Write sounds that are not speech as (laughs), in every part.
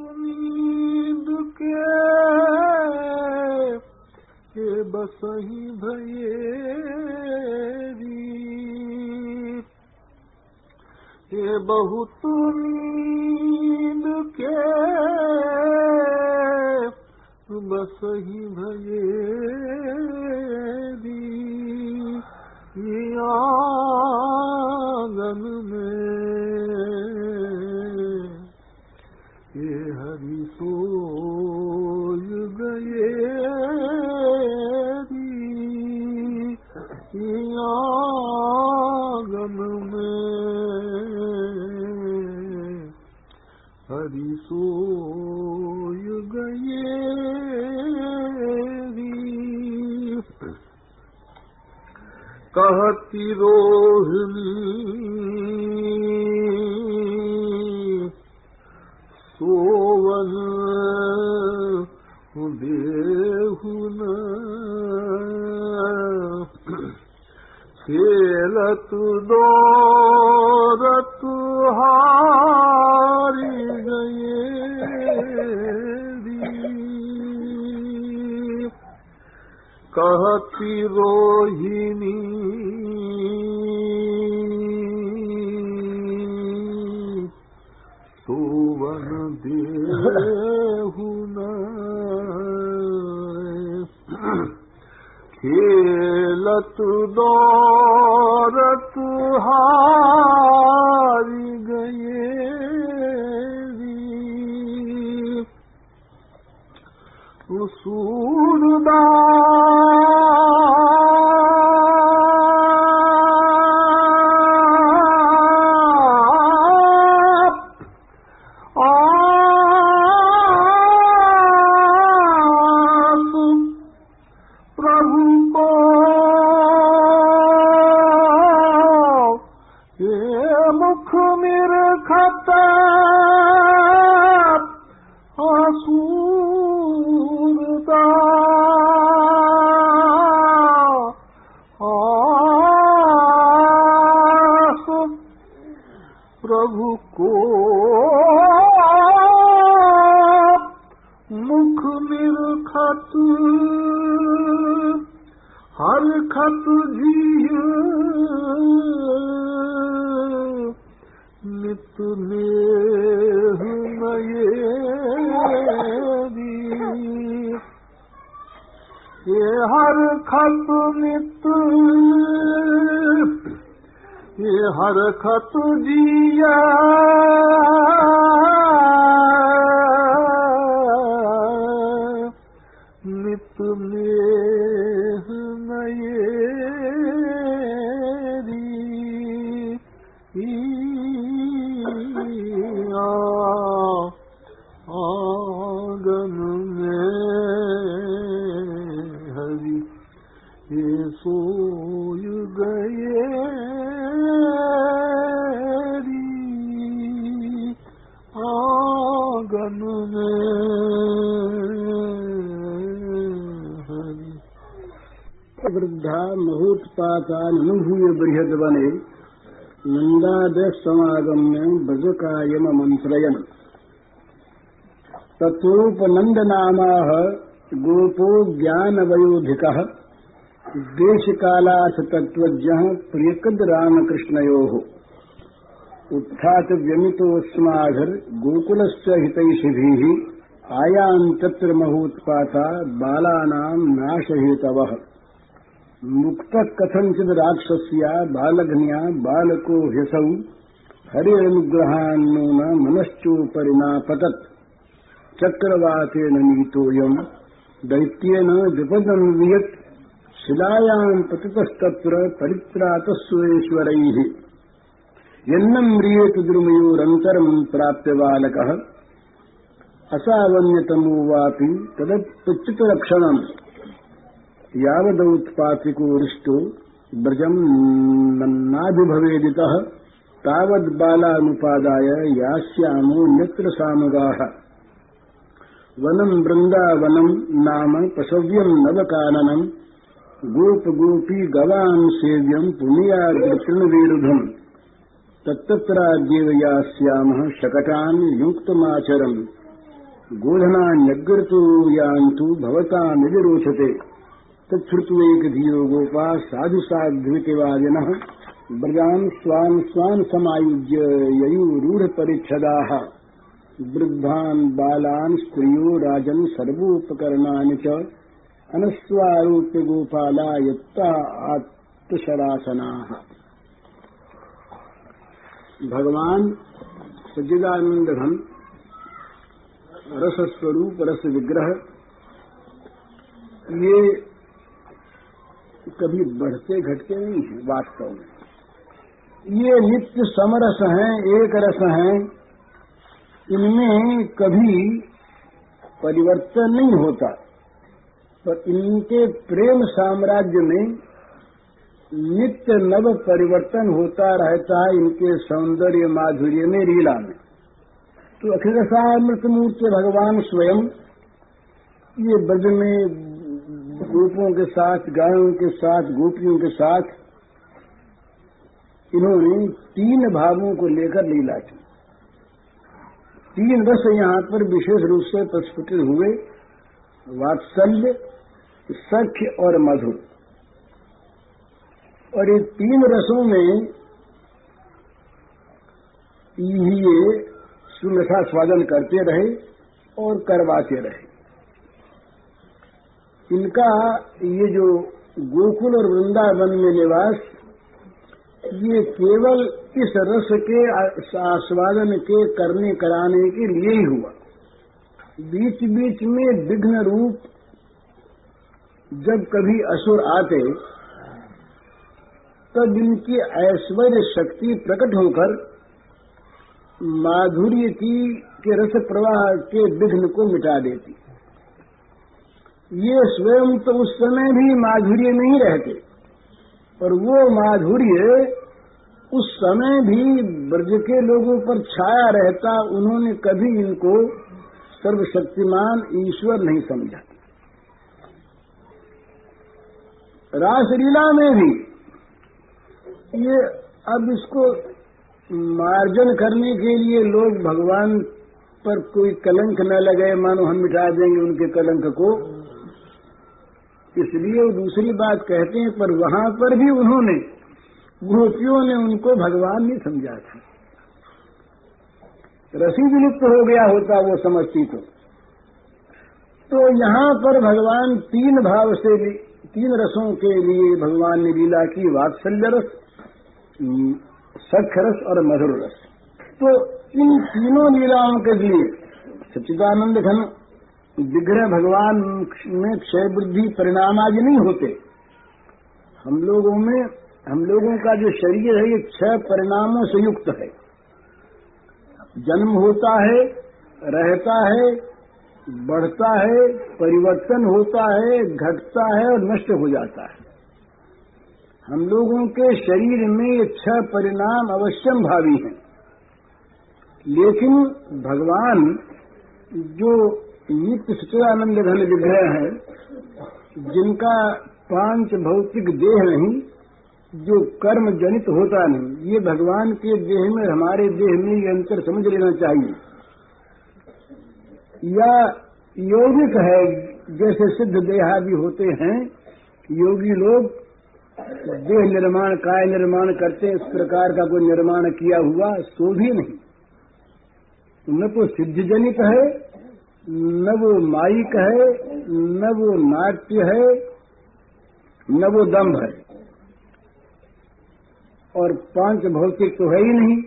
नींद के ये बसही नींद के बसही भयेरी। ये आंगन में सोय गए कहती रोहिणी कहती रोहिणी। सोवन देहुन खेलत दौरत हारी गए सूरदा हर खत नित ये हर खत जिया ये सोय गए आँगन में। हरि वृद्धा मुहूर्तपातानुभूय बृहद्वने नन्दादः समागम्य ब्रजकायममन्त्रयन् तत्रोपनन्दनामाह गोपो ज्ञानवयोधिकः देशकालाथ तत्त्वज्ञः प्रियकद्रामकृष्णयोः। उत्थात व्यमितोऽस्माभिर् गोकुलस्य हितैषिभिः आयाम् तत्र महोत्पाता बालानाम् नाशहेतवः। मुक्तः कथञ्चित् राक्षस्या बालघ्न्या बालको ह्यसौ हरिरनुग्रहान्नून मनश्चोपरि नापतत् चक्रवातेन नीतोऽयम् दैत्येन विपदम् वियत् शिलायाम् पतितस्तत्र परित्रातः सुरेश्वरैः यन्नम् म्रियेत द्रुमयोरन्तरम् प्राप्य बालकः। असावन्यतमो वापि तदत्पच्युतलक्षणम् यावदौत्पातिकोरिष्टो व्रजम् नाभिभवेदितः तावद्बालानुपादाय यास्यामोऽन्यत्र सामगाः। वनम् वृन्दावनम् नाम पशव्यम् नवकाननम्। गोपगोपी गवाम् सेव्यम् पुण्याद्रतृणविरुधम् तत्तत्राद्येव यास्यामः शकटान् युक्तमाचरम्। गोधनान्यग्रतो यान्तु भवतामिति रोचते तच्छ्रुत्वैकधीरो गोपा साधु साध्वितिवादिनः व्रजान् स्वान् स्वान् समायुज्य ययुरूढपरिच्छदाः। वृद्धान् बालान् स्त्रियो राजन् सर्वोपकरणानि च। अनस्वारूप्य गोपाला यत्ता आत्मशरासनाः। भगवान सज्जिदानंद घन रस स्वरूप रस विग्रह, ये कभी बढ़ते घटते नहीं है वास्तव में। ये नित्य समरस हैं, एक रस हैं, इनमें कभी परिवर्तन नहीं होता। पर इनके प्रेम साम्राज्य में नित्य नव परिवर्तन होता रहता है इनके सौंदर्य माधुर्य में लीला में। तो अखिलसामृत मूर्ति भगवान स्वयं ये ब्रज में गोपों के साथ, गायों के साथ, गोपियों के साथ इन्होंने तीन भावों को लेकर लीला की। तीन रस यहाँ पर विशेष रूप से प्रस्फुटित हुए। वात्सल्य, सख्य और मधुर। और इन तीन रसों में ये सुनसा स्वादन करते रहे और करवाते रहे। इनका ये जो गोकुल और वृंदावन में निवास, ये केवल इस रस के आस्वादन के करने कराने के लिए ही हुआ। बीच बीच में विघ्न रूप जब कभी असुर आते, तब इनकी ऐश्वर्य शक्ति प्रकट होकर माधुर्य की, के रस प्रवाह के विघ्न को मिटा देती। ये स्वयं तो उस समय भी माधुर्य नहीं रहते, पर वो माधुर्य उस समय भी ब्रज के लोगों पर छाया रहता, उन्होंने कभी इनको सर्वशक्तिमान ईश्वर नहीं समझा रासलीला में भी ये अब इसको मार्जन करने के लिए लोग भगवान पर कोई कलंक न लगे मानो हम मिटा देंगे उनके कलंक को। इसलिए वो दूसरी बात कहते हैं, पर वहाँ पर भी उन्होंने गोपियों ने उनको भगवान नहीं समझा था। रसी विलुप्त हो गया होता, वो समझती तो। तो यहाँ पर भगवान तीन भाव से तीन रसों के लिए भगवान ने लीला की, वात्सल्य रस सख्य रस और मधुर रस। तो इन तीनों लीलाओं के लिए सच्चिदानंद घन, विग्रह भगवान में क्षय बुद्धि परिणाम आज नहीं होते। हम लोगों में, हम लोगों का जो शरीर है, ये छह परिणामों से युक्त है। जन्म होता है, रहता है, बढ़ता है, परिवर्तन होता है, घटता है और नष्ट हो जाता है। हम लोगों के शरीर में ये छह परिणाम अवश्यम भावी हैं। लेकिन भगवान जो नित्य सचिदानंद घन विग्रह है, जिनका पाँच भौतिक देह नहीं जो कर्म जनित होता नहीं, ये भगवान के देह में, हमारे देह में ये अंतर समझ लेना चाहिए। या यौगिक है, जैसे सिद्ध देहादि होते हैं, योगी लोग देह निर्माण, काय निर्माण करते इस प्रकार का कोई निर्माण किया हुआ सो भी नहीं। न तो सिद्ध जनित है, न वो माइक है, न वो नाट्य है, न वो दम्भ है। और पाँच भौतिक तो है ही नहीं।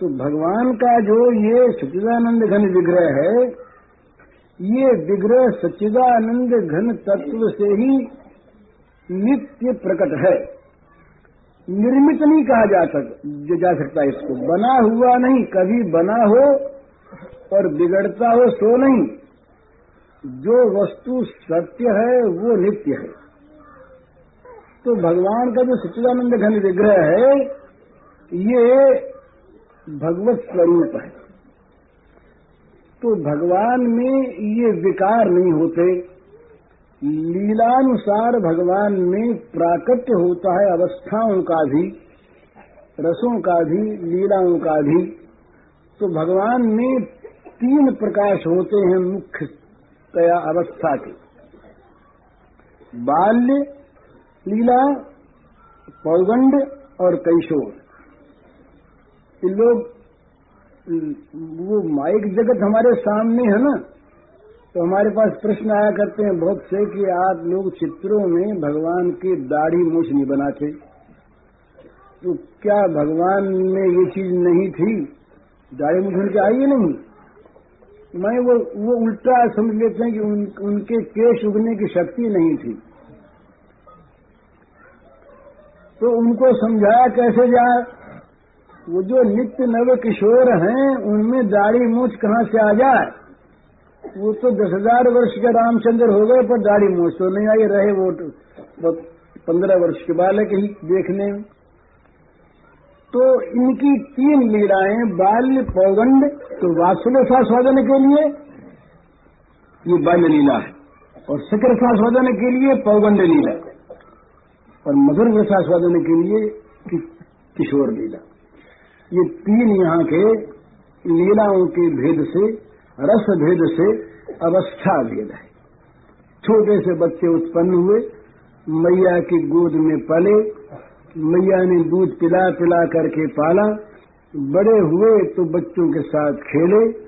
तो भगवान का जो ये सच्चिदानंद घन विग्रह है, ये विग्रह सच्चिदानंद घन तत्व से ही नित्य प्रकट है। निर्मित नहीं कहा जा सक, जा सकता इसको। बना हुआ नहीं, कभी बना हो और बिगड़ता हो, सो नहीं। जो वस्तु सत्य है, वो नित्य है। तो भगवान का जो सच्चिदानंद घन विग्रह है, ये भगवत स्वरूप है। तो भगवान में ये विकार नहीं होते। लीलानुसार भगवान में प्राकट्य होता है अवस्थाओं का भी, रसों का भी, लीलाओं का भी। तो भगवान में तीन प्रकाश होते हैं मुख्यतया अवस्था के। बाल्य लीला पौगंड और कैशोर। ये लोग वो माइक जगत हमारे सामने है ना? तो हमारे पास प्रश्न आया करते हैं बहुत से कि आप लोग चित्रों में भगवान की दाढ़ी मूछ नहीं बनाते। तो क्या भगवान में ये चीज़ नहीं थी? दाढ़ी मूछ उनके आई नहीं? मैं वो वो उल्टा समझ लेते हैं कि उन, उनके केश उगने की शक्ति नहीं थी। तो उनको समझाया कैसे जाए? वो जो नित्य नव किशोर हैं, उनमें दाढ़ी मूछ कहाँ से आ जाए? वो तो दस हज़ार वर्ष के रामचंद्र हो गए, पर दाढ़ी मूछ तो नहीं आई, रहे वो पंद्रह वर्ष के बालक ही देखने। तो इनकी तीन लीलाएँ बाल्य पौगंड तो वात्सल्य के लिए, ये बाल्य लीला है, और शिखर सास्वादन के लिए पौगंड लीला और मधुर रसास्वादन के लिए कि, किशोर लीला। ये तीन यहाँ के लीलाओं के भेद से रस भेद से अवस्था भेद है। छोटे से बच्चे उत्पन्न हुए मैया की गोद में पले मैया ने दूध पिला पिला करके पाला बड़े हुए तो बच्चों के साथ खेले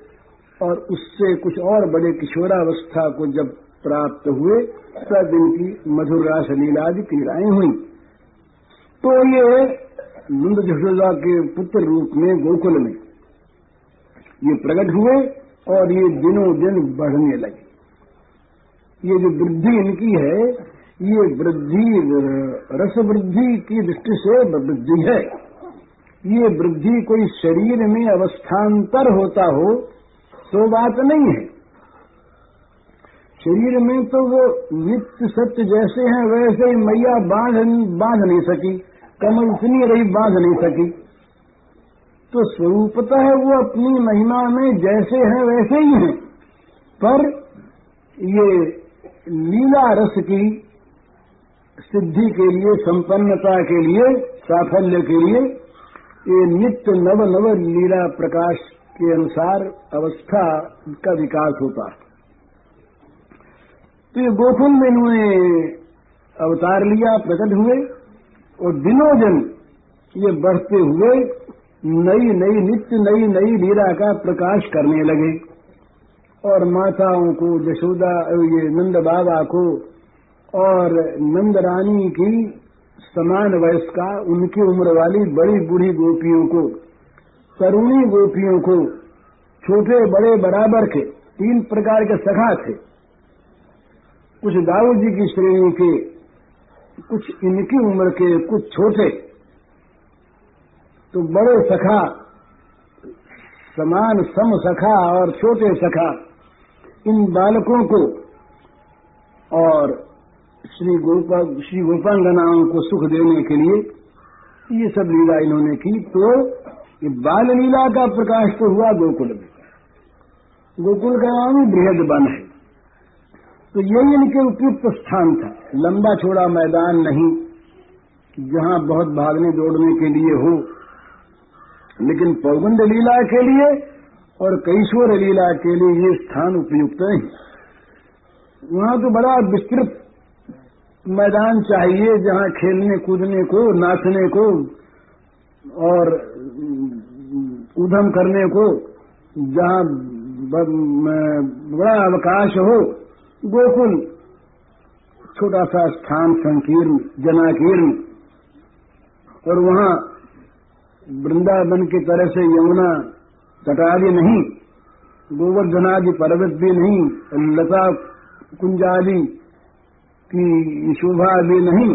और उससे कुछ और बड़े किशोरावस्था को जब प्राप्त हुए तब इनकी मधुर रास लीलादि क्रीड़ाएँ हुई। तो ये नंद जशोदा के पुत्र रूप में गोकुल में ये प्रकट हुए और ये दिनों दिन बढ़ने लगे। ये जो वृद्धि इनकी है, ये वृद्धि, रस वृद्धि की दृष्टि से वृद्धि है। ये वृद्धि कोई शरीर में अवस्थान्तर होता हो तो बात नहीं है। शरीर में तो वो नित्य सत्य जैसे हैं, वैसे ही मैया बाँध बाँध नहीं सकी, कमल इतनी रही बाँध नहीं सकी। तो स्वरूपता है वो अपनी महिमा में जैसे हैं, वैसे ही हैं। पर ये लीला रस की सिद्धि के लिए, संपन्नता के लिए, साफल्य के लिए, ये नित्य नव नव लीला प्रकाश के अनुसार अवस्था का विकास होता है। तो ये गोकुल में इन्होंने अवतार लिया, प्रकट हुए, और दिनों दिन ये बढ़ते हुए नई नई नित्य, नई नई लीला का प्रकाश करने लगे। और माताओं को जशोदा ये नंद बाबा को, और नंद रानी की समान वयस्का उनकी उम्र वाली बड़ी बूढ़ी गोपियों को, तरुणी गोपियों को, छोटे बड़े बराबर के, तीन प्रकार के सखा थे। कुछ दाऊ जी की श्रेणी के, कुछ इनकी उम्र के कुछ छोटे तो बड़े सखा, समान सम सखा और छोटे सखा, इन बालकों को और श्री गोपा, श्री गोपांगनाओं को सुख देने के लिए ये सब लीला इन्होंने की तो ये बाल लीला का प्रकाश तो हुआ गोकुल में। गोकुल का नाम बृहद बन है। तो यही इनके उपयुक्त स्थान था। लंबा छोड़ा मैदान नहीं, जहाँ बहुत भागने दौड़ने के लिए हो, लेकिन पौगंड लीला के लिए और कैशोर लीला के लिए ये स्थान उपयुक्त नहीं। वहाँ तो बड़ा विस्तृत मैदान चाहिए, जहाँ खेलने, कूदने को, नाचने को और उधम करने को, जहाँ बड़ा अवकाश हो। गोकुल, छोटा सा स्थान संकीर्ण, जनाकीर्ण, और वहाँ वृंदावन की तरह से यमुना, तटादि नहीं, गोवर्धनादि पर्वत भी नहीं, लता कुंजादि की शोभा भी नहीं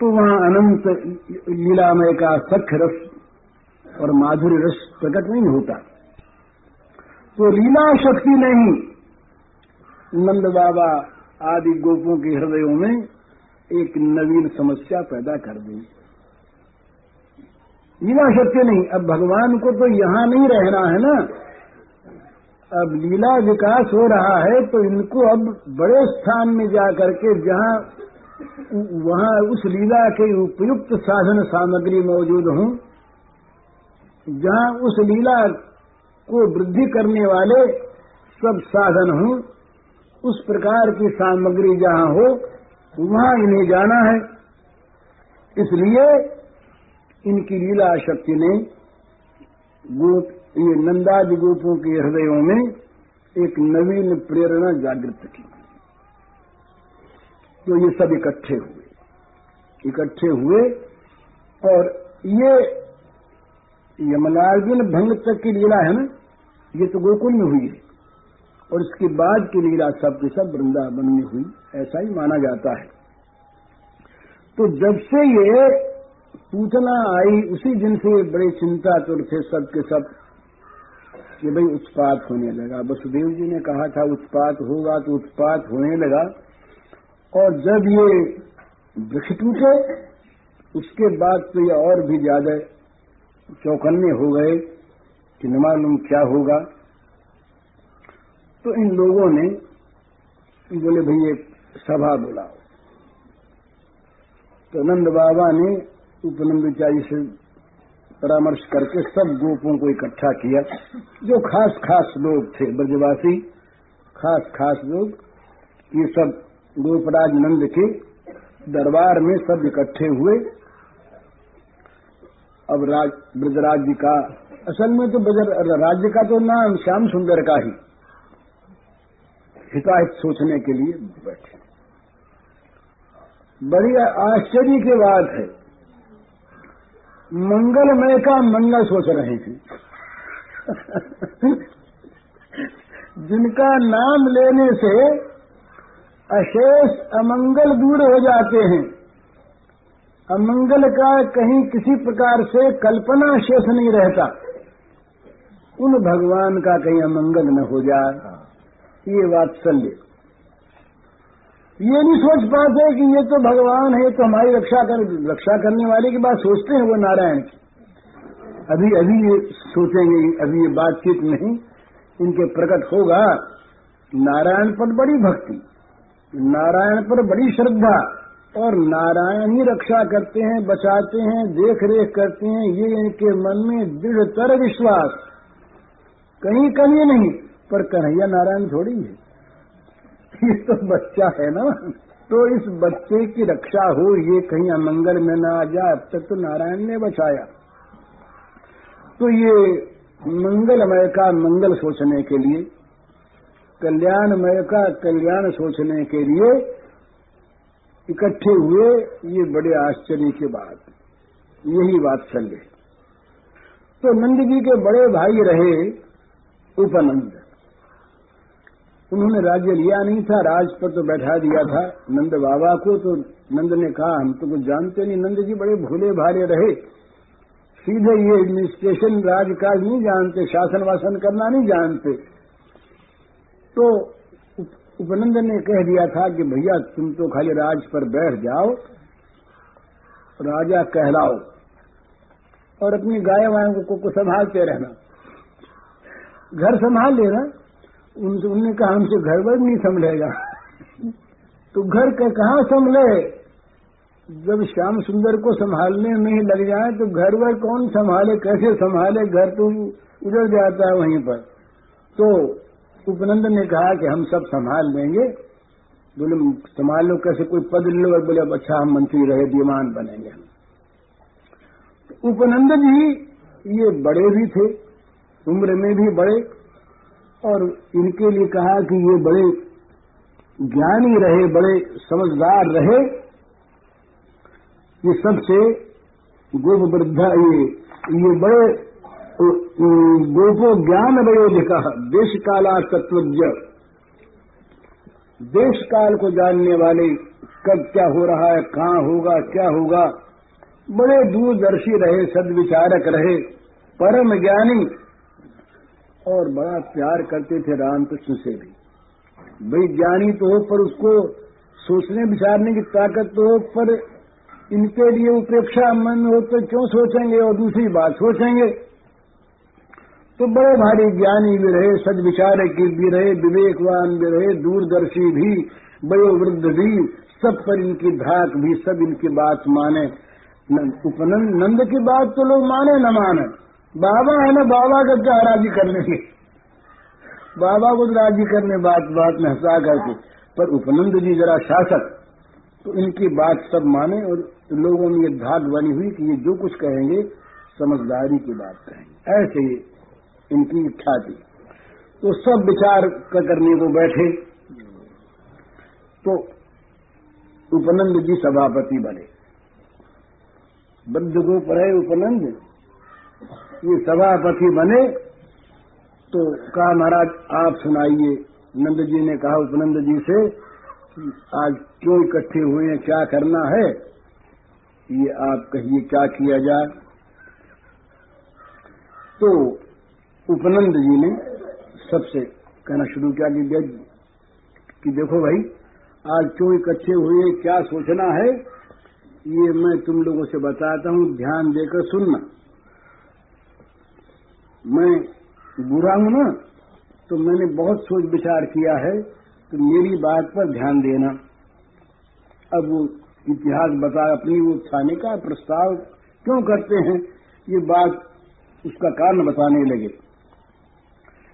तो वहाँ अनंत लीलामय का सख रस और माधुर्य रस प्रकट नहीं होता। तो लीला शक्ति नहीं नंद बाबा आदि गोपों के हृदयों में एक नवीन समस्या पैदा कर दी। लीला सत्य नहीं, अब भगवान को तो यहाँ नहीं रहना है ना। अब लीला विकास हो रहा है तो इनको अब बड़े स्थान में जाकर के जहाँ वहाँ उस लीला के उपयुक्त साधन सामग्री मौजूद हों, जहाँ उस लीला को वृद्धि करने वाले सब साधन हों उस प्रकार की सामग्री जहाँ हो, वहाँ इन्हें जाना है। इसलिए इनकी लीला शक्ति ने गोप, ये नंदादि गोपों के हृदयों में एक नवीन प्रेरणा जागृत की। तो ये सब इकट्ठे हुए इकट्ठे हुए और ये यमलार्जुन भंग तक की लीला है ना, ये तो गोकुल में हुई है। और इसके बाद की लीला सब के सब वृंदावन में हुई, ऐसा ही माना जाता है। तो जब से ये सूचना आई, उसी दिन से बड़े चिंता तुर थे सब के सब, कि भाई उत्पात होने लगा। वसुदेव जी ने कहा था, उत्पात होगा तो उत्पात होने लगा। और जब ये वृक्ष टूटे, उसके बाद तो ये और भी ज़्यादा चौकन्ने हो गए कि न मालूम क्या होगा। तो इन लोगों ने बोले, भाई एक सभा बुलाओ। तो नंद बाबा ने उपनंदाचार्य से परामर्श करके सब गोपों को इकट्ठा किया, जो खास खास लोग थे, ब्रजवासी, खास खास लोग, ये सब गोपराज नंद के दरबार में सब इकट्ठे हुए। अब राज, ब्रजराज का, असल में तो ब्रज राज्य का तो नाम श्याम सुंदर का ही। हिताहित सोचने के लिए बैठे। बड़ी आश्चर्य की बात है मंगलमय का मंगल सोच रहे थे। (laughs) जिनका नाम लेने से अशेष अमंगल दूर हो जाते हैं। अमंगल का कहीं किसी प्रकार से कल्पना शेष नहीं रहता। उन भगवान का कहीं अमंगल न हो जाए। ये वात्सल्य ये नहीं सोच पाते कि ये तो भगवान है तो हमारी रक्षा कर, रक्षा करने वाले की बात सोचते हैं वो नारायण की। अभी अभी ये सोचेंगे अभी ये बातचीत नहीं, इनके प्रकट होगा। नारायण पर बड़ी भक्ति, नारायण पर बड़ी श्रद्धा, और नारायण ही रक्षा करते हैं, बचाते हैं देख रेख करते हैं, ये इनके मन में दृढ़तर विश्वास। कहीं कमी नहीं। पर कन्हैया नारायण थोड़ी है। ये तो बच्चा है ना। तो इस बच्चे की रक्षा हो, ये कहीं अमंगल में ना आ जाए, अब तक तो नारायण ने बचाया। तो ये मंगलमय का मंगल सोचने के लिए, कल्याणमय का कल्याण सोचने के लिए इकट्ठे हुए, ये बड़े आश्चर्य की बात। यही बात चल रही तो नंद जी के बड़े भाई रहे उपनंद। उन्होंने राज्य लिया नहीं था राज पर तो बैठा दिया था। नंद बाबा को तो नंद ने कहा हम तो कुछ जानते नहीं। नंद जी बड़े भूले भाले रहे। सीधे ये एडमिनिस्ट्रेशन राजकाज नहीं जानते शासन वासन करना नहीं जानते। तो उपनंद ने कह दिया था कि भैया तुम तो खाली राज पर बैठ जाओ राजा कहलाओ और अपनी गाय वायों को, को संभालते रहना। घर संभाल लेना उनने कहा, हमसे घर वर नहीं संभलेगा। तो घर का कहाँ संभले? जब श्याम सुंदर को संभालने में लग जाए तो घर वर कौन संभाले, कैसे संभाले? घर तो उजड़ जाता है वहीं पर। तो उपनंद ने कहा कि हम सब संभाल लेंगे। बोले, संभाल लो, कैसे कोई पद लो? और बोले, अब अच्छा हम मंत्री रहे, दीवान बनेंगे हम। तो उपनंद जी, ये बड़े भी थे, उम्र में भी बड़े और इनके लिए कहा कि ये बड़े ज्ञानी रहे, बड़े समझदार रहे। ये सबसे गोप वृद्धा ये ये बड़े गोपो ज्ञान वयोधिका देश काला तत्वज्ञ देश काल को जानने वाले कब क्या हो रहा है, कहाँ होगा, क्या होगा। बड़े दूरदर्शी रहे, सदविचारक रहे, परम ज्ञानी और बड़ा प्यार करते थे रामकृष्ण से। भी भाई ज्ञानी तो हो, पर उसको सोचने विचारने की ताकत तो हो, पर इनके लिए उपेक्षा मन हो तो क्यों सोचेंगे और दूसरी बात सोचेंगे? तो बड़े भारी ज्ञानी भी रहे सदविचारक भी रहे, विवेकवान भी रहे, दूरदर्शी भी, वयोवृद्ध भी, सब पर इनकी धाक भी, सब इनकी बात माने। उपनंद नंद की बात तो लोग माने, न माने। बाबा है ना, बाबा का क्या राज़ी करने लेंगे बाबा को तो राज़ी करने बात बात में हंसा करके। पर उपनंद जी जरा शासक तो इनकी बात सब माने और लोगों में ये धाक बनी हुई कि ये जो कुछ कहेंगे, समझदारी की बात कहेंगे। ऐसे इनकी इच्छा थी। तो सब विचार करने को बैठे। तो उपनंद जी सभापति बने। बद्ध को पढ़े उपनंद ये सभापति बने तो कहा महाराज आप सुनाइए। नंद जी ने कहा उपनंद जी से आज क्यों इकट्ठे हुए हैं? क्या करना है? ये आप कहिए क्या किया जाए? तो उपनंद जी ने सबसे कहना शुरू किया कि, कि देखो भाई आज क्यों इकट्ठे हुए क्या सोचना है? ये मैं तुम लोगों से बताता हूँ ध्यान देकर सुनना। मैं बुरा हूँ ना तो मैंने बहुत सोच विचार किया है तो मेरी बात पर ध्यान देना। अब वो इतिहास बता अपनी वो थाने का प्रस्ताव क्यों करते हैं, ये बात उसका कारण बताने लगे।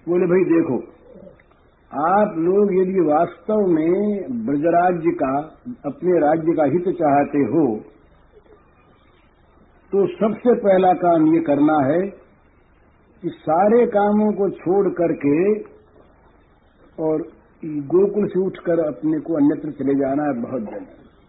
बोले, भाई देखो, आप लोग यदि वास्तव में ब्रजराज्य का, अपने राज्य का हित चाहते हो तो सबसे पहला काम ये करना है कि सारे कामों को छोड़ करके और गोकुल से उठकर अपने को अन्यत्र चले जाना है बहुत जल्द